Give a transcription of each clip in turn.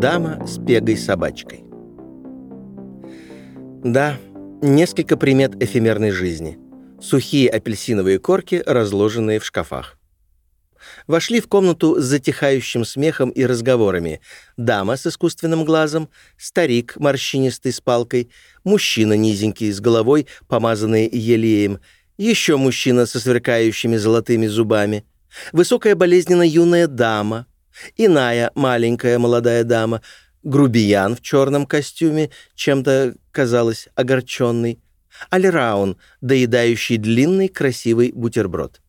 Дама с пегой-собачкой. Да, несколько примет эфемерной жизни. Сухие апельсиновые корки, разложенные в шкафах. Вошли в комнату с затихающим смехом и разговорами. Дама с искусственным глазом, старик морщинистый с палкой, мужчина низенький с головой, помазанный елеем, еще мужчина со сверкающими золотыми зубами, высокая болезненно юная дама, иная маленькая молодая дама — грубиян в черном костюме, чем-то, казалось, огорченный, Альраун, доедающий длинный красивый бутерброд.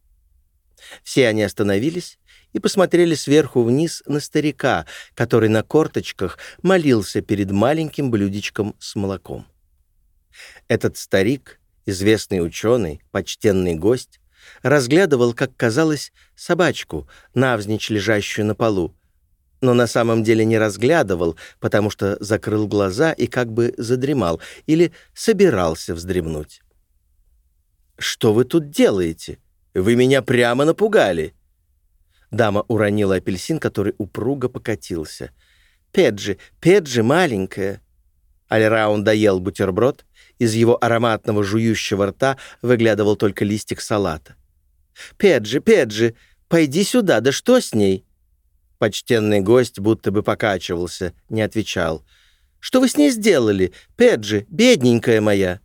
Все они остановились и посмотрели сверху вниз на старика, который на корточках молился перед маленьким блюдечком с молоком. Этот старик, известный ученый, почтенный гость, разглядывал, как казалось, собачку, навзничь лежащую на полу, но на самом деле не разглядывал, потому что закрыл глаза и как бы задремал или собирался вздремнуть. «Что вы тут делаете? Вы меня прямо напугали!» Дама уронила апельсин, который упруго покатился. «Педжи, Педжи маленькая!» Альраун доел бутерброд, из его ароматного жующего рта выглядывал только листик салата. «Педжи, Педжи, пойди сюда, да что с ней?» Почтенный гость будто бы покачивался, не отвечал. «Что вы с ней сделали? Педжи, бедненькая моя!»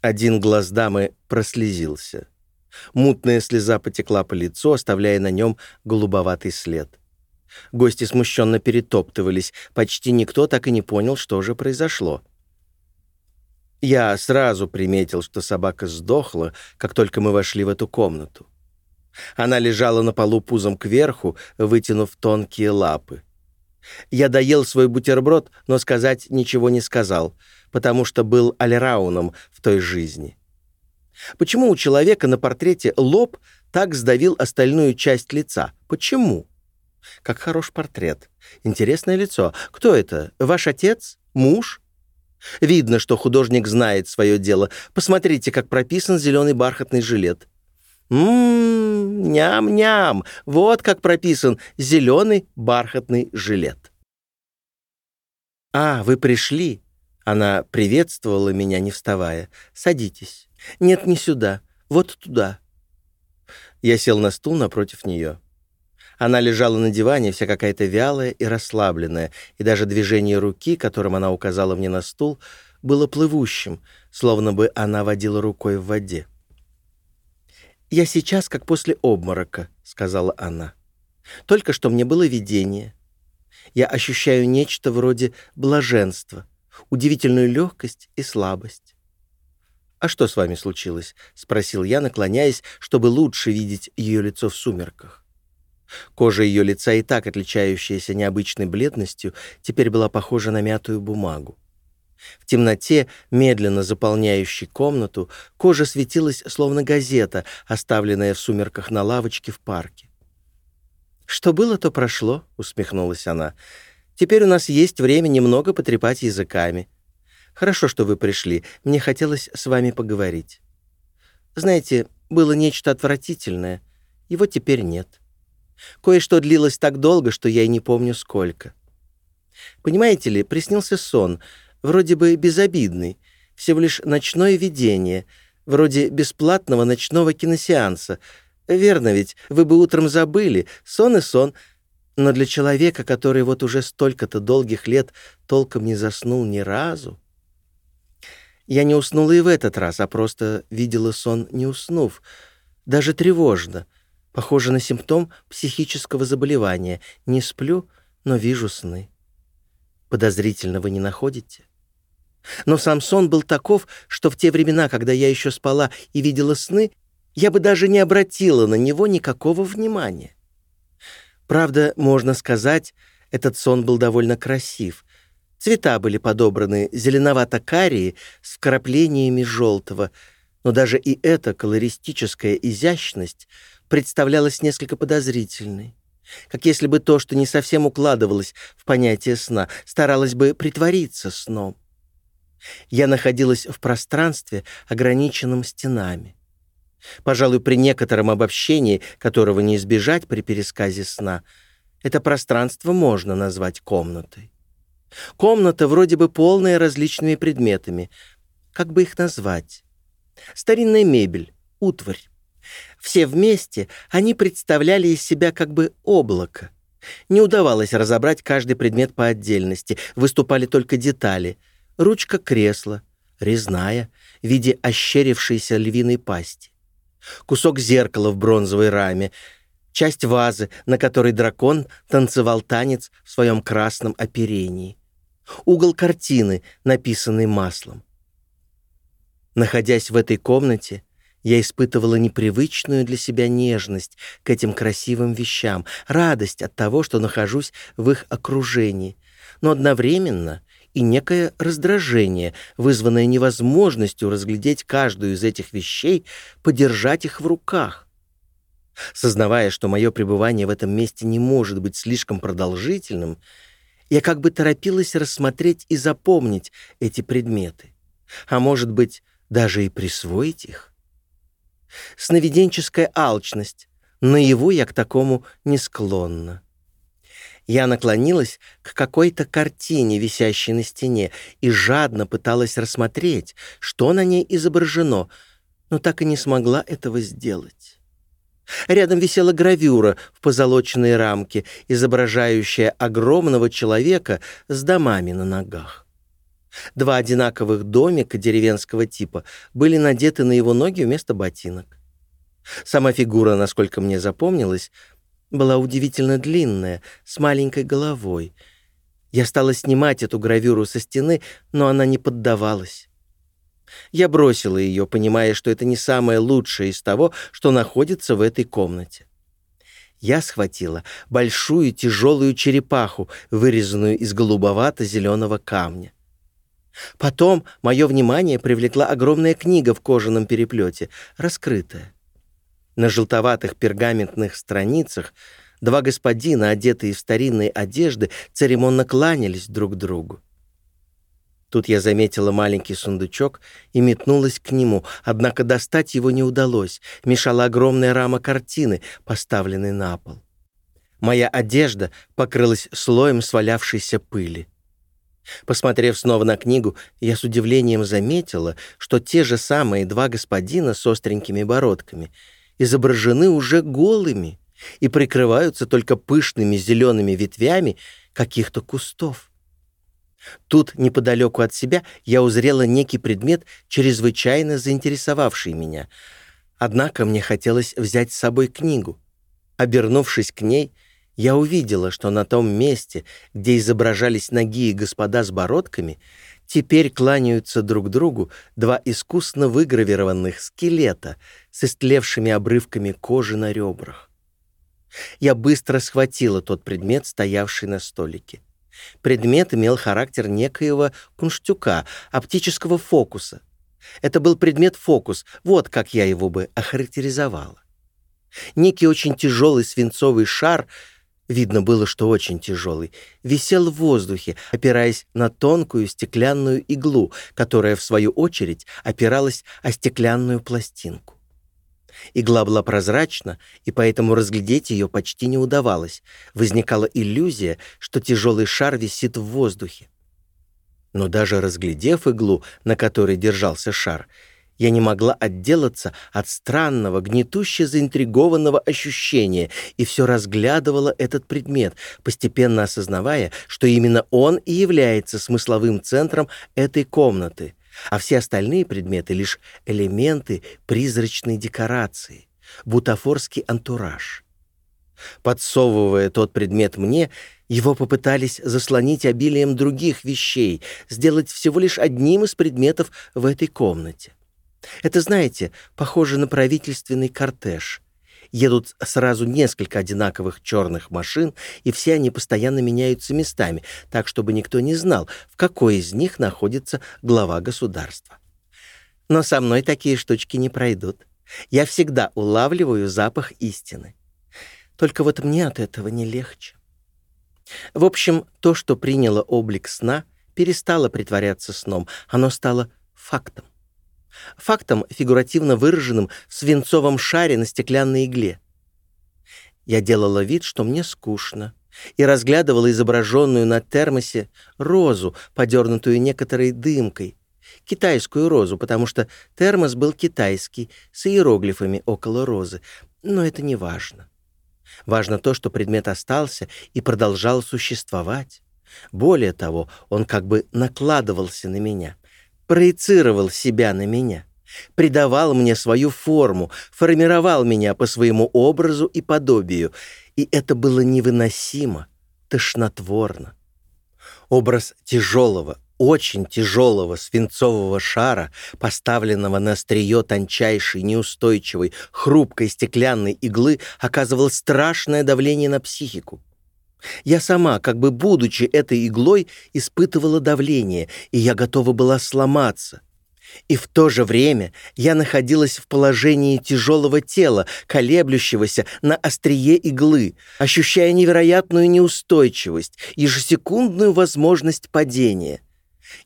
Один глаз дамы прослезился. Мутная слеза потекла по лицу, оставляя на нем голубоватый след. Гости смущенно перетоптывались. Почти никто так и не понял, что же произошло. Я сразу приметил, что собака сдохла, как только мы вошли в эту комнату. Она лежала на полу пузом кверху, вытянув тонкие лапы. Я доел свой бутерброд, но сказать ничего не сказал, потому что был альрауном в той жизни. Почему у человека на портрете лоб так сдавил остальную часть лица? Почему? Как хорош портрет. Интересное лицо. Кто это? Ваш отец? Муж? Видно, что художник знает свое дело. Посмотрите, как прописан зеленый бархатный жилет. Ммм, ням-ням, вот как прописан зеленый бархатный жилет. «А, вы пришли?» Она приветствовала меня, не вставая. «Садитесь». «Нет, не сюда. Вот туда». Я сел на стул напротив нее. Она лежала на диване, вся какая-то вялая и расслабленная, и даже движение руки, которым она указала мне на стул, было плывущим, словно бы она водила рукой в воде. «Я сейчас как после обморока», — сказала она. «Только что мне было видение. Я ощущаю нечто вроде блаженства, удивительную легкость и слабость». «А что с вами случилось?» — спросил я, наклоняясь, чтобы лучше видеть ее лицо в сумерках. Кожа ее лица, и так отличающаяся необычной бледностью, теперь была похожа на мятую бумагу. В темноте, медленно заполняющей комнату, кожа светилась, словно газета, оставленная в сумерках на лавочке в парке. «Что было, то прошло», — усмехнулась она. «Теперь у нас есть время немного потрепать языками. Хорошо, что вы пришли. Мне хотелось с вами поговорить. Знаете, было нечто отвратительное. Его теперь нет. Кое-что длилось так долго, что я и не помню сколько. Понимаете ли, приснился сон — вроде бы безобидный, всего лишь ночное видение, вроде бесплатного ночного киносеанса. Верно ведь, вы бы утром забыли, сон и сон, но для человека, который вот уже столько-то долгих лет толком не заснул ни разу... Я не уснула и в этот раз, а просто видела сон, не уснув. Даже тревожно. Похоже на симптом психического заболевания. Не сплю, но вижу сны. Подозрительно вы не находите? Но сам сон был таков, что в те времена, когда я еще спала и видела сны, я бы даже не обратила на него никакого внимания. Правда, можно сказать, этот сон был довольно красив. Цвета были подобраны зеленовато-карие с вкраплениями желтого, но даже и эта колористическая изящность представлялась несколько подозрительной. Как если бы то, что не совсем укладывалось в понятие сна, старалось бы притвориться сном. Я находилась в пространстве, ограниченном стенами. Пожалуй, при некотором обобщении, которого не избежать при пересказе сна, Это пространство можно назвать комнатой. Комната вроде бы полная различными предметами. Как бы их назвать? Старинная мебель, утварь. Все вместе они представляли из себя как бы облако. Не удавалось разобрать каждый предмет по отдельности, выступали только детали. Ручка кресла, резная, в виде ощерившейся львиной пасти. Кусок зеркала в бронзовой раме, часть вазы, на которой дракон танцевал танец в своем красном оперении. Угол картины, написанный маслом. Находясь в этой комнате, я испытывала непривычную для себя нежность к этим красивым вещам, радость от того, что нахожусь в их окружении, но одновременно и некое раздражение, вызванное невозможностью разглядеть каждую из этих вещей, подержать их в руках. Сознавая, что мое пребывание в этом месте не может быть слишком продолжительным, я как бы торопилась рассмотреть и запомнить эти предметы, а может быть, даже и присвоить их сновиденческая алчность. Наяву я к такому не склонна. Я наклонилась к какой-то картине, висящей на стене, и жадно пыталась рассмотреть, что на ней изображено, но так и не смогла этого сделать. Рядом висела гравюра в позолоченной рамке, изображающая огромного человека с домами на ногах. Два одинаковых домика деревенского типа были надеты на его ноги вместо ботинок. Сама фигура, насколько мне запомнилось, была удивительно длинная, с маленькой головой. Я стала снимать эту гравюру со стены, но она не поддавалась. Я бросила ее, понимая, что это не самое лучшее из того, что находится в этой комнате. Я схватила большую тяжелую черепаху, вырезанную из голубовато-зеленого камня. Потом мое внимание привлекла огромная книга в кожаном переплете, раскрытая. На желтоватых пергаментных страницах два господина, одетые в старинные одежды, церемонно кланялись друг другу. Тут я заметила маленький сундучок и метнулась к нему, однако достать его не удалось, мешала огромная рама картины, поставленной на пол. Моя одежда покрылась слоем свалявшейся пыли. Посмотрев снова на книгу, я с удивлением заметила, что те же самые два господина с остренькими бородками изображены уже голыми и прикрываются только пышными зелеными ветвями каких-то кустов. Тут, неподалеку от себя, я узрела некий предмет, чрезвычайно заинтересовавший меня. Однако мне хотелось взять с собой книгу. Обернувшись к ней, я увидела, что на том месте, где изображались ноги и господа с бородками, теперь кланяются друг другу два искусно выгравированных скелета с истлевшими обрывками кожи на ребрах. Я быстро схватила тот предмет, стоявший на столике. Предмет имел характер некоего кунштюка, оптического фокуса. Это был предмет-фокус, вот как я его бы охарактеризовала. Некий очень тяжелый свинцовый шар — видно было, что очень тяжелый, висел в воздухе, опираясь на тонкую стеклянную иглу, которая, в свою очередь, опиралась о стеклянную пластинку. Игла была прозрачна, и поэтому разглядеть ее почти не удавалось. Возникала иллюзия, что тяжелый шар висит в воздухе. Но даже разглядев иглу, на которой держался шар, я не могла отделаться от странного, гнетуще заинтригованного ощущения и все разглядывала этот предмет, постепенно осознавая, что именно он и является смысловым центром этой комнаты, а все остальные предметы — лишь элементы призрачной декорации, бутафорский антураж. Подсовывая тот предмет мне, его попытались заслонить обилием других вещей, сделать всего лишь одним из предметов в этой комнате. Это, знаете, похоже на правительственный кортеж. Едут сразу несколько одинаковых черных машин, и все они постоянно меняются местами, так, чтобы никто не знал, в какой из них находится глава государства. Но со мной такие штучки не пройдут. Я всегда улавливаю запах истины. Только вот мне от этого не легче. В общем, то, что приняло облик сна, перестало притворяться сном, оно стало фактом фактом, фигуративно выраженным в свинцовом шаре на стеклянной игле. Я делала вид, что мне скучно, и разглядывала изображенную на термосе розу, подернутую некоторой дымкой. Китайскую розу, потому что термос был китайский, с иероглифами около розы. Но это не важно. Важно то, что предмет остался и продолжал существовать. Более того, он как бы накладывался на меня, проецировал себя на меня, придавал мне свою форму, формировал меня по своему образу и подобию, и это было невыносимо, тошнотворно. Образ тяжелого, очень тяжелого свинцового шара, поставленного на острие тончайшей, неустойчивой, хрупкой стеклянной иглы, оказывал страшное давление на психику. Я сама, как бы будучи этой иглой, испытывала давление, и я готова была сломаться. И в то же время я находилась в положении тяжелого тела, колеблющегося на острие иглы, ощущая невероятную неустойчивость, ежесекундную возможность падения.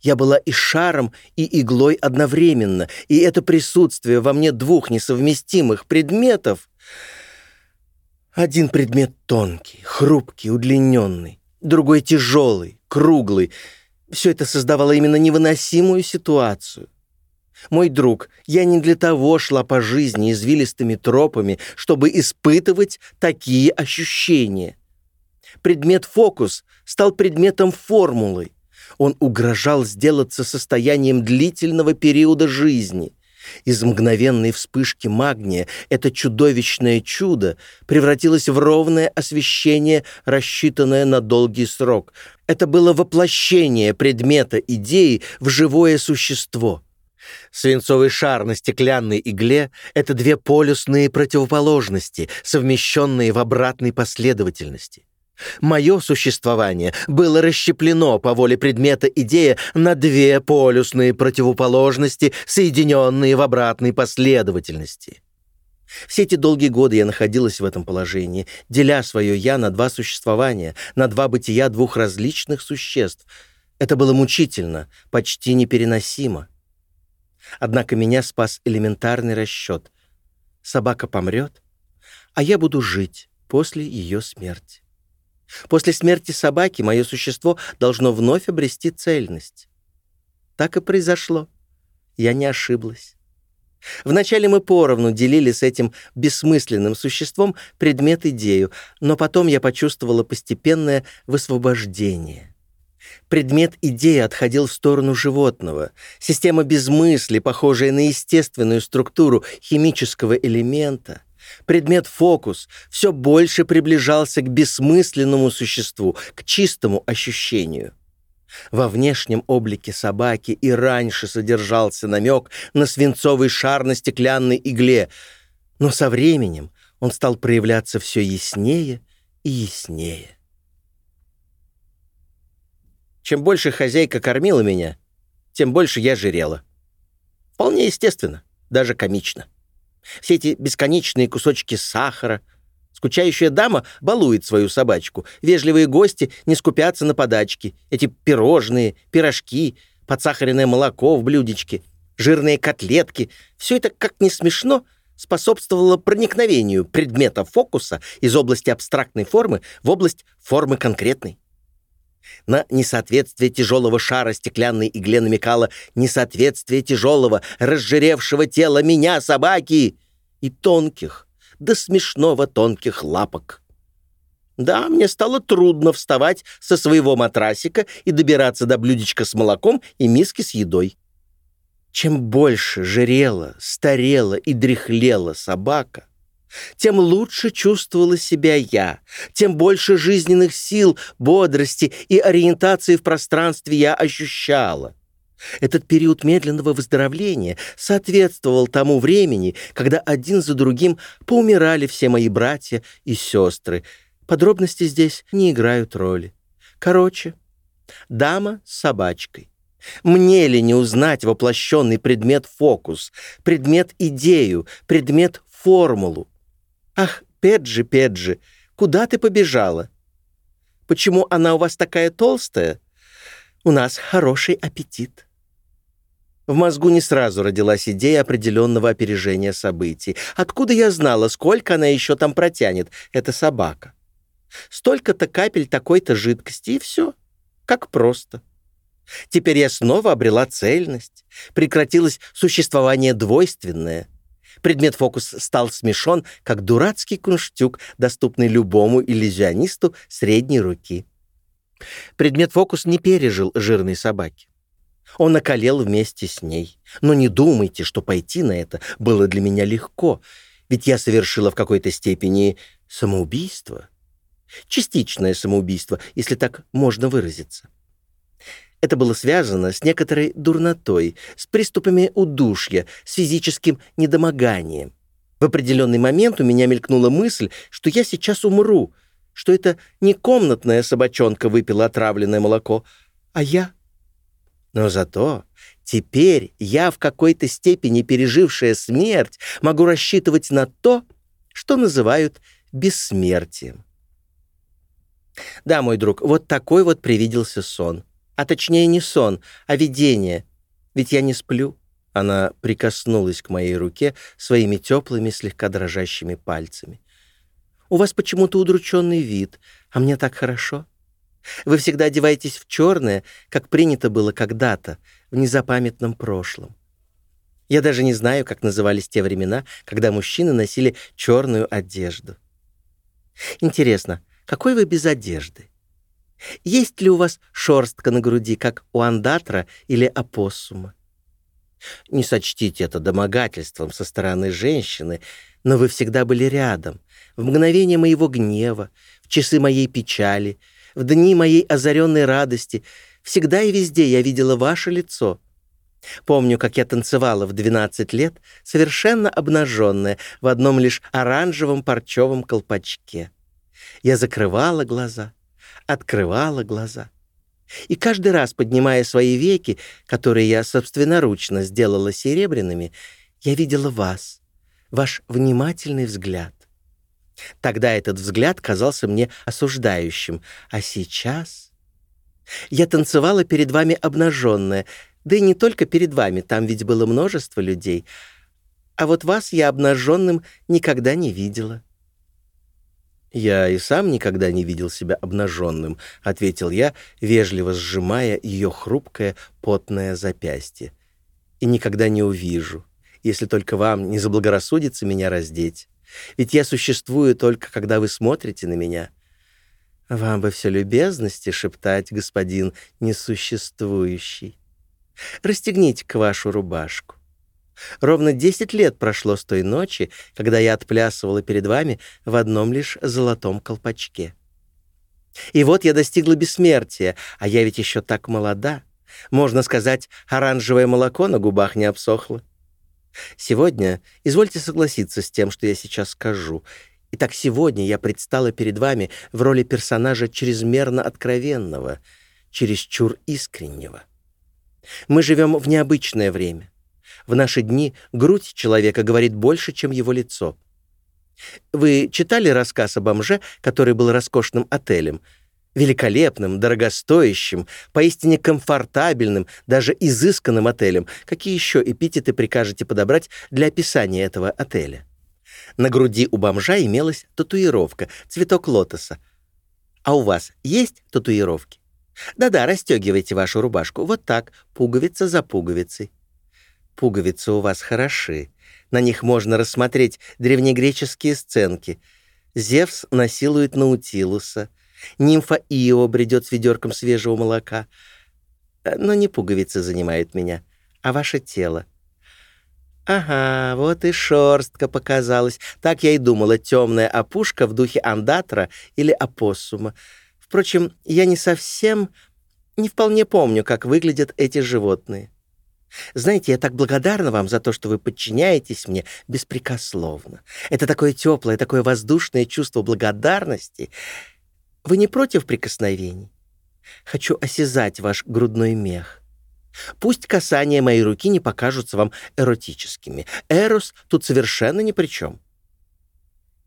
Я была и шаром, и иглой одновременно, и это присутствие во мне двух несовместимых предметов... Один предмет тонкий, хрупкий, удлиненный, другой тяжелый, круглый. Все это создавало именно невыносимую ситуацию. Мой друг, я не для того шла по жизни извилистыми тропами, чтобы испытывать такие ощущения. Предмет фокус стал предметом формулы. Он угрожал сделаться состоянием длительного периода жизни. Из мгновенной вспышки магния это чудовищное чудо превратилось в ровное освещение, рассчитанное на долгий срок. Это было воплощение предмета идеи в живое существо — Свинцовый шар на стеклянной игле — это две полюсные противоположности, совмещенные в обратной последовательности. Мое существование было расщеплено по воле предмета идея на две полюсные противоположности, соединенные в обратной последовательности. Все эти долгие годы я находилась в этом положении, деля свое «я» на два существования, на два бытия двух различных существ. Это было мучительно, почти непереносимо. Однако меня спас элементарный расчет. Собака помрет, а я буду жить после ее смерти. После смерти собаки мое существо должно вновь обрести цельность. Так и произошло. Я не ошиблась. Вначале мы поровну делили с этим бессмысленным существом предмет-идею, но потом я почувствовала постепенное высвобождение. Предмет идеи отходил в сторону животного. Система без мысли, похожая на естественную структуру химического элемента. Предмет фокус все больше приближался к бессмысленному существу, к чистому ощущению. Во внешнем облике собаки и раньше содержался намек на свинцовый шар на стеклянной игле, но со временем он стал проявляться все яснее и яснее. Чем больше хозяйка кормила меня, тем больше я жирела. Вполне естественно, даже комично. Все эти бесконечные кусочки сахара. Скучающая дама балует свою собачку. Вежливые гости не скупятся на подачки. Эти пирожные, пирожки, подсахаренное молоко в блюдечке, жирные котлетки. Все это, как не смешно, способствовало проникновению предмета фокуса из области абстрактной формы в область формы конкретной. На несоответствие тяжелого шара стеклянной игле намекало несоответствие тяжелого, разжиревшего тела меня, собаки, и тонких, до смешного тонких лапок. Да, мне стало трудно вставать со своего матрасика и добираться до блюдечка с молоком и миски с едой. Чем больше жирела, старела и дряхлела собака, тем лучше чувствовала себя я, тем больше жизненных сил, бодрости и ориентации в пространстве я ощущала. Этот период медленного выздоровления соответствовал тому времени, когда один за другим поумирали все мои братья и сестры. Подробности здесь не играют роли. Короче, дама с собачкой. Мне ли не узнать воплощенный предмет фокус, предмет идею, предмет формулу? «Ах, Педжи, Педжи, куда ты побежала? Почему она у вас такая толстая? У нас хороший аппетит». В мозгу не сразу родилась идея определенного опережения событий. Откуда я знала, сколько она еще там протянет, эта собака? Столько-то капель такой-то жидкости, и все. Как просто. Теперь я снова обрела цельность. Прекратилось существование двойственное. Предмет фокус стал смешон, как дурацкий кунштюк, доступный любому иллюзионисту средней руки. Предмет фокус не пережил жирной собаки. Он околел вместе с ней. Но не думайте, что пойти на это было для меня легко, ведь я совершила в какой-то степени самоубийство. Частичное самоубийство, если так можно выразиться. Это было связано с некоторой дурнотой, с приступами удушья, с физическим недомоганием. В определенный момент у меня мелькнула мысль, что я сейчас умру, что это не комнатная собачонка выпила отравленное молоко, а я. Но зато теперь я в какой-то степени пережившая смерть могу рассчитывать на то, что называют бессмертием. Да, мой друг, вот такой вот привиделся сон. А точнее не сон, а видение. Ведь я не сплю. Она прикоснулась к моей руке своими теплыми, слегка дрожащими пальцами. «У вас почему-то удрученный вид, а мне так хорошо. Вы всегда одеваетесь в черное, как принято было когда-то, в незапамятном прошлом. Я даже не знаю, как назывались те времена, когда мужчины носили черную одежду. Интересно, какой вы без одежды? Есть ли у вас шорстка на груди, как у андатра или опоссума? Не сочтите это домогательством со стороны женщины, но вы всегда были рядом, в мгновение моего гнева, в часы моей печали, в дни моей озаренной радости. Всегда и везде я видела ваше лицо. Помню, как я танцевала в 12 лет, совершенно обнаженная, в одном лишь оранжевом парчевом колпачке. Я закрывала глаза, открывала глаза. И каждый раз, поднимая свои веки, которые я собственноручно сделала серебряными, я видела вас, ваш внимательный взгляд. Тогда этот взгляд казался мне осуждающим, а сейчас... Я танцевала перед вами обнаженная, да и не только перед вами, там ведь было множество людей. А вот вас я обнаженным никогда не видела. «Я и сам никогда не видел себя обнаженным», — ответил я, вежливо сжимая ее хрупкое, потное запястье. «И никогда не увижу, если только вам не заблагорассудится меня раздеть. Ведь я существую только, когда вы смотрите на меня». «Вам бы все любезности шептать, господин несуществующий. Расстегните-ка вашу рубашку. Ровно десять лет прошло с той ночи, когда я отплясывала перед вами в одном лишь золотом колпачке. И вот я достигла бессмертия, а я ведь еще так молода. Можно сказать, оранжевое молоко на губах не обсохло. Сегодня извольте согласиться с тем, что я сейчас скажу. Итак, сегодня я предстала перед вами в роли персонажа чрезмерно откровенного, чересчур искреннего. Мы живем в необычное время. В наши дни грудь человека говорит больше, чем его лицо. Вы читали рассказ о бомже, который был роскошным отелем? Великолепным, дорогостоящим, поистине комфортабельным, даже изысканным отелем. Какие еще эпитеты прикажете подобрать для описания этого отеля? На груди у бомжа имелась татуировка, цветок лотоса. А у вас есть татуировки? Да-да, расстегивайте вашу рубашку. Вот так, пуговица за пуговицей. Пуговицы у вас хороши. На них можно рассмотреть древнегреческие сценки. Зевс насилует Наутилуса. Нимфа Ио бредет с ведерком свежего молока. Э, но не пуговицы занимают меня, а ваше тело. Ага, вот и шорстка показалась. Так я и думала, темная опушка в духе андатра или опоссума. Впрочем, я не совсем, не вполне помню, как выглядят эти животные. Знаете, я так благодарна вам за то, что вы подчиняетесь мне беспрекословно. Это такое теплое, такое воздушное чувство благодарности. Вы не против прикосновений? Хочу осязать ваш грудной мех. Пусть касания моей руки не покажутся вам эротическими. Эрос тут совершенно ни при чем.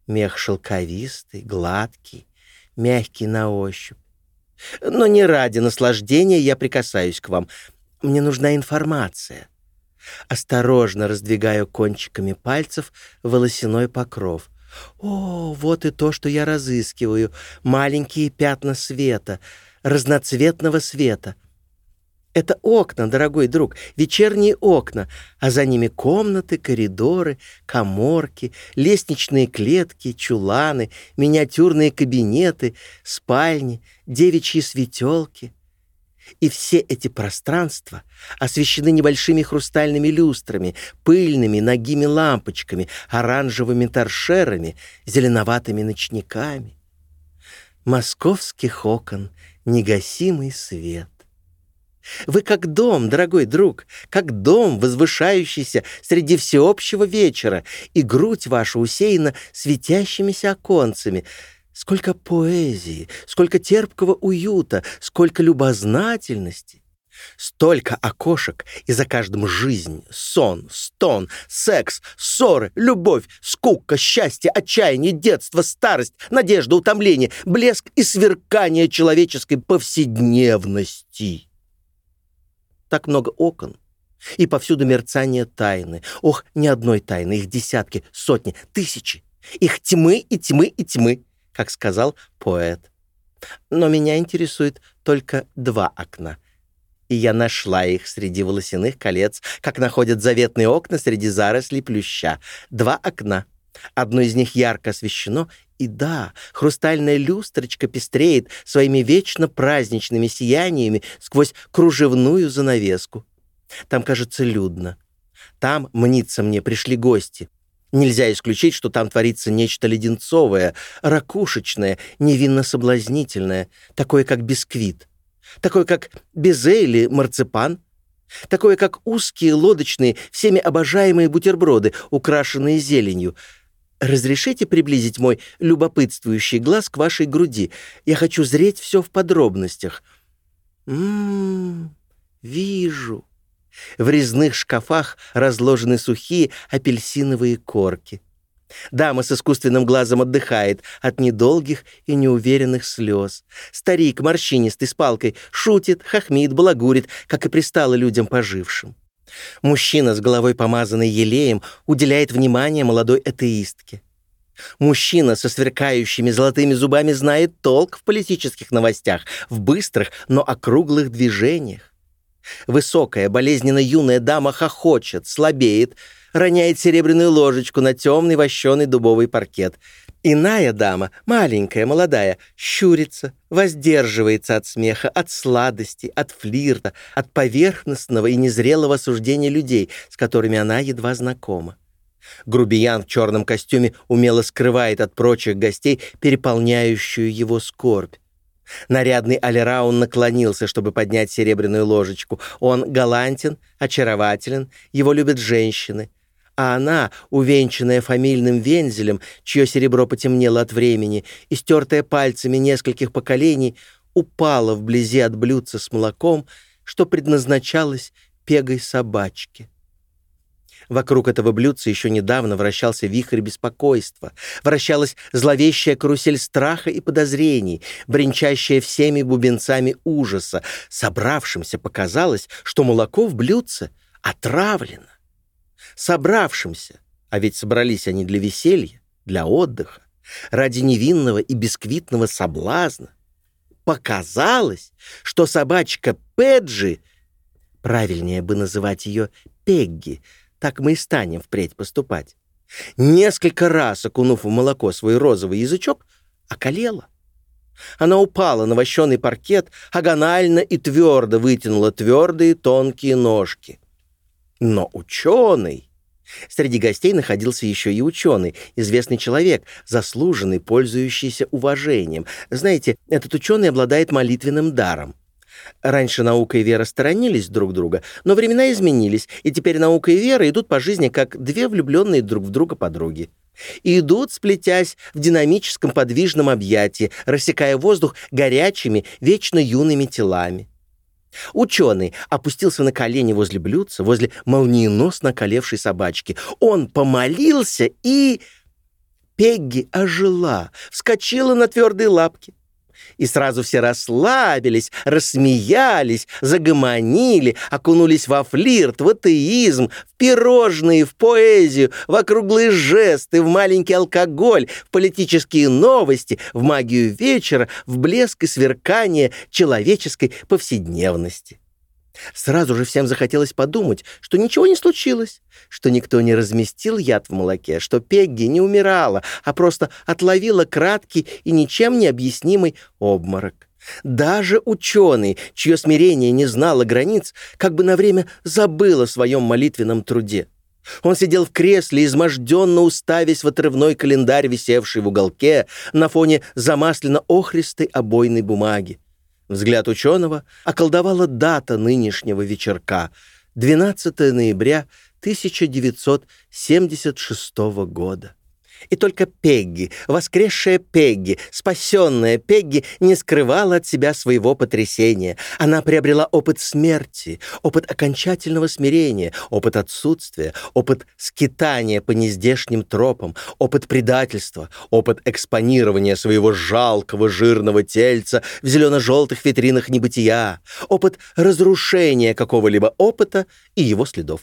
Мех шелковистый, гладкий, мягкий на ощупь. Но не ради наслаждения я прикасаюсь к вам. Мне нужна информация. Осторожно раздвигаю кончиками пальцев волосяной покров. О, вот и то, что я разыскиваю. Маленькие пятна света, разноцветного света. Это окна, дорогой друг, вечерние окна, а за ними комнаты, коридоры, коморки, лестничные клетки, чуланы, миниатюрные кабинеты, спальни, девичьи светелки. И все эти пространства освещены небольшими хрустальными люстрами, пыльными ногими лампочками, оранжевыми торшерами, зеленоватыми ночниками. Московских окон негасимый свет. Вы как дом, дорогой друг, как дом, возвышающийся среди всеобщего вечера, и грудь ваша усеяна светящимися оконцами. Сколько поэзии, сколько терпкого уюта, сколько любознательности. Столько окошек, и за каждым жизнь, сон, стон, секс, ссоры, любовь, скука, счастье, отчаяние, детство, старость, надежда, утомление, блеск и сверкание человеческой повседневности так много окон. И повсюду мерцание тайны. Ох, ни одной тайны, их десятки, сотни, тысячи. Их тьмы и тьмы и тьмы, как сказал поэт. Но меня интересует только два окна. И я нашла их среди волосяных колец, как находят заветные окна среди зарослей плюща. Два окна. Одно из них ярко освещено, и да, хрустальная люстрочка пестреет своими вечно праздничными сияниями сквозь кружевную занавеску. Там, кажется, людно. Там, мнится мне, пришли гости. Нельзя исключить, что там творится нечто леденцовое, ракушечное, невинно соблазнительное, такое, как бисквит, такое, как безе или марципан, такое, как узкие лодочные, всеми обожаемые бутерброды, украшенные зеленью — Разрешите приблизить мой любопытствующий глаз к вашей груди. Я хочу зреть все в подробностях. Ммм, вижу. В резных шкафах разложены сухие апельсиновые корки. Дама с искусственным глазом отдыхает от недолгих и неуверенных слез. Старик, морщинистый, с палкой, шутит, хохмит, балагурит, как и пристало людям пожившим. Мужчина с головой помазанной елеем уделяет внимание молодой атеистке. Мужчина со сверкающими золотыми зубами знает толк в политических новостях, в быстрых, но округлых движениях. Высокая, болезненно юная дама хохочет, слабеет, роняет серебряную ложечку на темный вощеный дубовый паркет — Иная дама, маленькая, молодая, щурится, воздерживается от смеха, от сладости, от флирта, от поверхностного и незрелого суждения людей, с которыми она едва знакома. Грубиян в черном костюме умело скрывает от прочих гостей переполняющую его скорбь. Нарядный Алираун наклонился, чтобы поднять серебряную ложечку. Он галантен, очарователен, его любят женщины — а она, увенчанная фамильным вензелем, чье серебро потемнело от времени, и стертая пальцами нескольких поколений, упала вблизи от блюдца с молоком, что предназначалось пегой собачке. Вокруг этого блюдца еще недавно вращался вихрь беспокойства, вращалась зловещая карусель страха и подозрений, бренчащая всеми бубенцами ужаса. Собравшимся показалось, что молоко в блюдце отравлено собравшимся, а ведь собрались они для веселья, для отдыха, ради невинного и бисквитного соблазна, показалось, что собачка Педжи, правильнее бы называть ее Пегги, так мы и станем впредь поступать, несколько раз окунув в молоко свой розовый язычок, околела. Она упала на вощеный паркет, агонально и твердо вытянула твердые тонкие ножки. Но ученый... Среди гостей находился еще и ученый, известный человек, заслуженный, пользующийся уважением. Знаете, этот ученый обладает молитвенным даром. Раньше наука и вера сторонились друг друга, но времена изменились, и теперь наука и вера идут по жизни как две влюбленные друг в друга подруги. Идут, сплетясь в динамическом подвижном объятии, рассекая воздух горячими, вечно юными телами. Ученый опустился на колени возле блюдца, возле молниеносно колевшей собачки. Он помолился и... Пегги ожила, вскочила на твердые лапки. И сразу все расслабились, рассмеялись, загомонили, окунулись во флирт, в атеизм, в пирожные, в поэзию, в округлые жесты, в маленький алкоголь, в политические новости, в магию вечера, в блеск и сверкание человеческой повседневности. Сразу же всем захотелось подумать, что ничего не случилось, что никто не разместил яд в молоке, что Пегги не умирала, а просто отловила краткий и ничем не объяснимый обморок. Даже ученый, чье смирение не знало границ, как бы на время забыл о своем молитвенном труде. Он сидел в кресле, изможденно уставясь в отрывной календарь, висевший в уголке, на фоне замасленно-охристой обойной бумаги. Взгляд ученого околдовала дата нынешнего вечерка — 12 ноября 1976 года. И только Пегги, воскресшая Пегги, спасенная Пегги, не скрывала от себя своего потрясения. Она приобрела опыт смерти, опыт окончательного смирения, опыт отсутствия, опыт скитания по нездешним тропам, опыт предательства, опыт экспонирования своего жалкого жирного тельца в зелено-желтых витринах небытия, опыт разрушения какого-либо опыта и его следов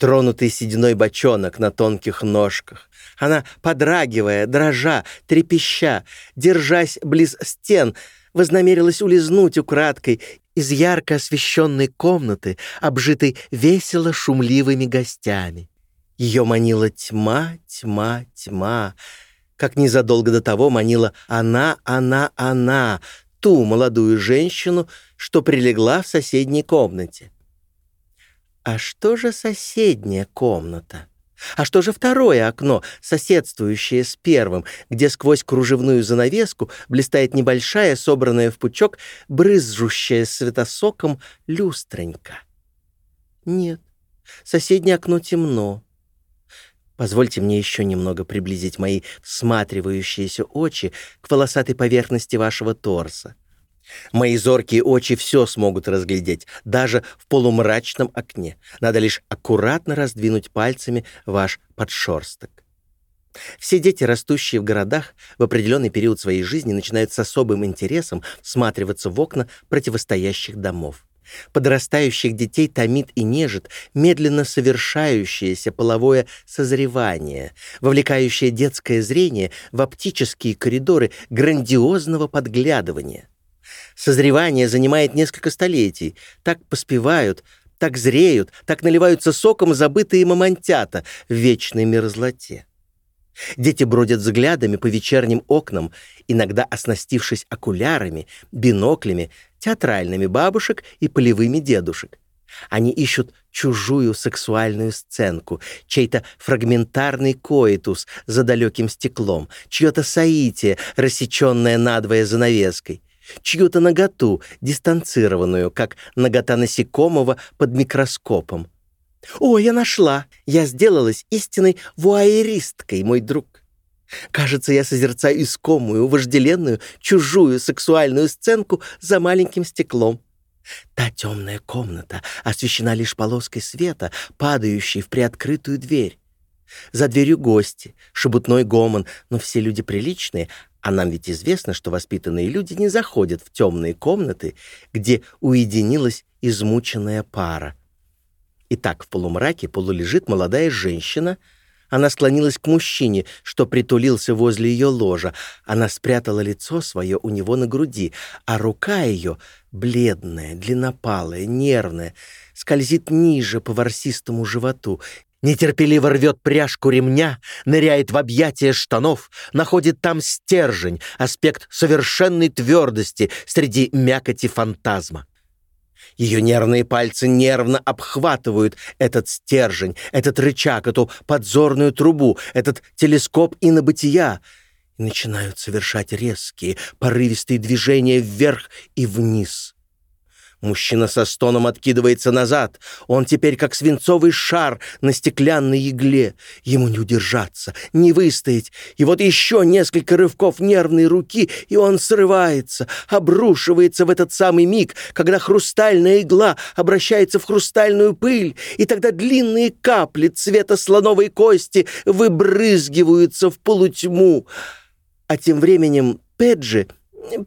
тронутый сединой бочонок на тонких ножках. Она, подрагивая, дрожа, трепеща, держась близ стен, вознамерилась улизнуть украдкой из ярко освещенной комнаты, обжитой весело шумливыми гостями. Ее манила тьма, тьма, тьма, как незадолго до того манила она, она, она, ту молодую женщину, что прилегла в соседней комнате. А что же соседняя комната? А что же второе окно, соседствующее с первым, где сквозь кружевную занавеску блистает небольшая, собранная в пучок, брызжущая светосоком люстренька? Нет, соседнее окно темно. Позвольте мне еще немного приблизить мои всматривающиеся очи к волосатой поверхности вашего торса. Мои зоркие очи все смогут разглядеть, даже в полумрачном окне. Надо лишь аккуратно раздвинуть пальцами ваш подшерсток. Все дети, растущие в городах, в определенный период своей жизни начинают с особым интересом всматриваться в окна противостоящих домов. Подрастающих детей томит и нежит медленно совершающееся половое созревание, вовлекающее детское зрение в оптические коридоры грандиозного подглядывания. Созревание занимает несколько столетий. Так поспевают, так зреют, так наливаются соком забытые мамонтята в вечной мерзлоте. Дети бродят взглядами по вечерним окнам, иногда оснастившись окулярами, биноклями, театральными бабушек и полевыми дедушек. Они ищут чужую сексуальную сценку, чей-то фрагментарный коитус за далеким стеклом, чье-то соитие, рассеченное надвое занавеской чью-то наготу, дистанцированную, как нагота насекомого под микроскопом. «О, я нашла! Я сделалась истинной вуайеристкой, мой друг!» Кажется, я созерцаю искомую, вожделенную, чужую сексуальную сценку за маленьким стеклом. Та темная комната освещена лишь полоской света, падающей в приоткрытую дверь. За дверью гости, шебутной гомон, но все люди приличные, а нам ведь известно, что воспитанные люди не заходят в темные комнаты, где уединилась измученная пара. Итак, в полумраке полулежит молодая женщина. Она склонилась к мужчине, что притулился возле ее ложа. Она спрятала лицо свое у него на груди, а рука ее, бледная, длиннопалая, нервная, скользит ниже по ворсистому животу, Нетерпеливо рвет пряжку ремня, ныряет в объятия штанов, находит там стержень, аспект совершенной твердости среди мякоти фантазма. Ее нервные пальцы нервно обхватывают этот стержень, этот рычаг, эту подзорную трубу, этот телескоп инобытия и начинают совершать резкие, порывистые движения вверх и вниз — Мужчина со стоном откидывается назад. Он теперь как свинцовый шар на стеклянной игле. Ему не удержаться, не выстоять. И вот еще несколько рывков нервной руки, и он срывается, обрушивается в этот самый миг, когда хрустальная игла обращается в хрустальную пыль, и тогда длинные капли цвета слоновой кости выбрызгиваются в полутьму. А тем временем Педжи —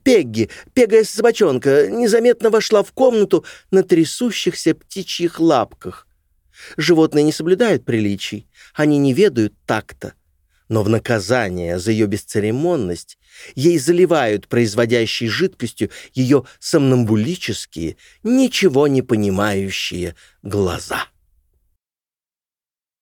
Пегги, пегая собачонка, незаметно вошла в комнату на трясущихся птичьих лапках. Животные не соблюдают приличий, они не ведают такта. Но в наказание за ее бесцеремонность ей заливают производящей жидкостью ее сомнамбулические, ничего не понимающие глаза.